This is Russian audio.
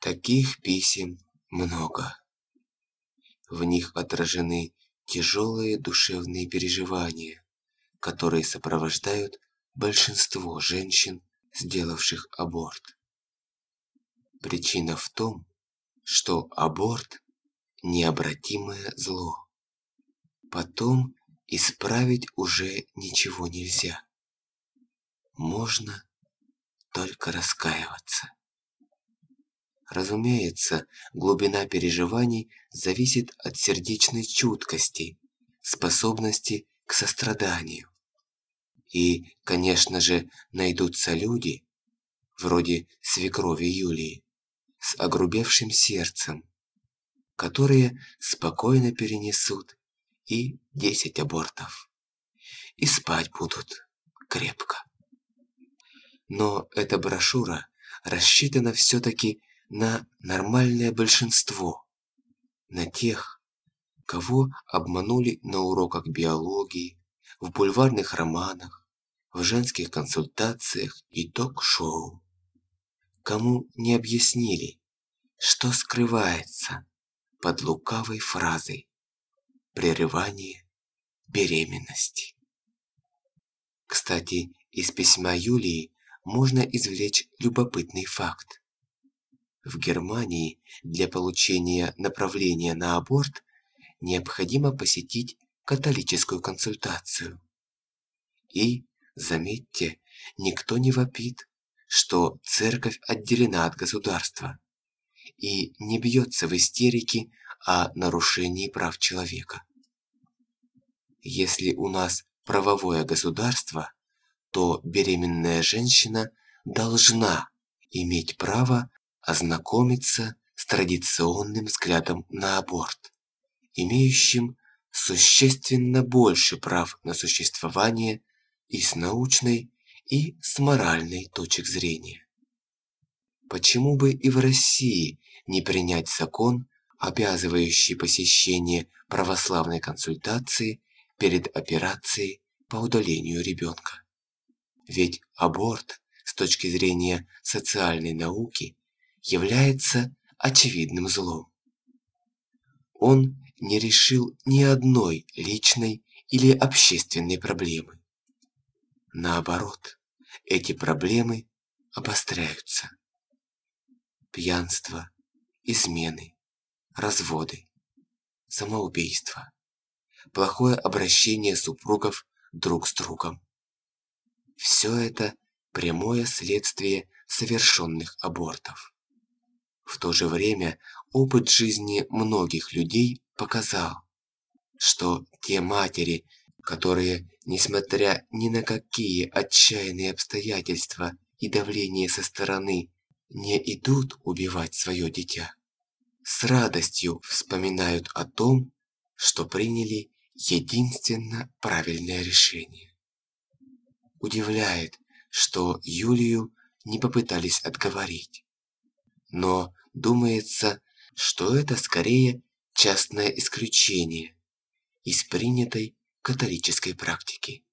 Таких писем много. В них отражены тяжелые душевные переживания, которые сопровождают большинство женщин, сделавших аборт. Причина в том, что аборт – необратимое зло. Потом исправить уже ничего нельзя. Можно только раскаиваться. Разумеется, глубина переживаний зависит от сердечной чуткости, способности к состраданию. И, конечно же, найдутся люди, вроде свекрови Юлии, с огрубевшим сердцем, которые спокойно перенесут и 10 абортов. И спать будут крепко. Но эта брошюра рассчитана все-таки на нормальное большинство, на тех, кого обманули на уроках биологии, в бульварных романах, в женских консультациях и ток-шоу. Кому не объяснили, что скрывается под лукавой фразой «прерывание беременности». Кстати, из письма Юлии можно извлечь любопытный факт. В Германии для получения направления на аборт необходимо посетить католическую консультацию. И, заметьте, никто не вопит, что церковь отделена от государства и не бьется в истерике о нарушении прав человека. Если у нас правовое государство, то беременная женщина должна иметь право ознакомиться с традиционным взглядом на аборт, имеющим существенно больше прав на существование и с научной, и с моральной точек зрения. Почему бы и в России не принять закон, обязывающий посещение православной консультации перед операцией по удалению ребенка? Ведь аборт с точки зрения социальной науки является очевидным злом. Он не решил ни одной личной или общественной проблемы. Наоборот, эти проблемы обостряются. Пьянство, измены, разводы, самоубийство, плохое обращение супругов друг с другом. Все это прямое следствие совершенных абортов. В то же время опыт жизни многих людей показал, что те матери, которые, несмотря ни на какие отчаянные обстоятельства и давление со стороны, не идут убивать свое дитя, с радостью вспоминают о том, что приняли единственно правильное решение. Удивляет, что Юлию не попытались отговорить. Но думается, что это скорее частное исключение из принятой католической практики.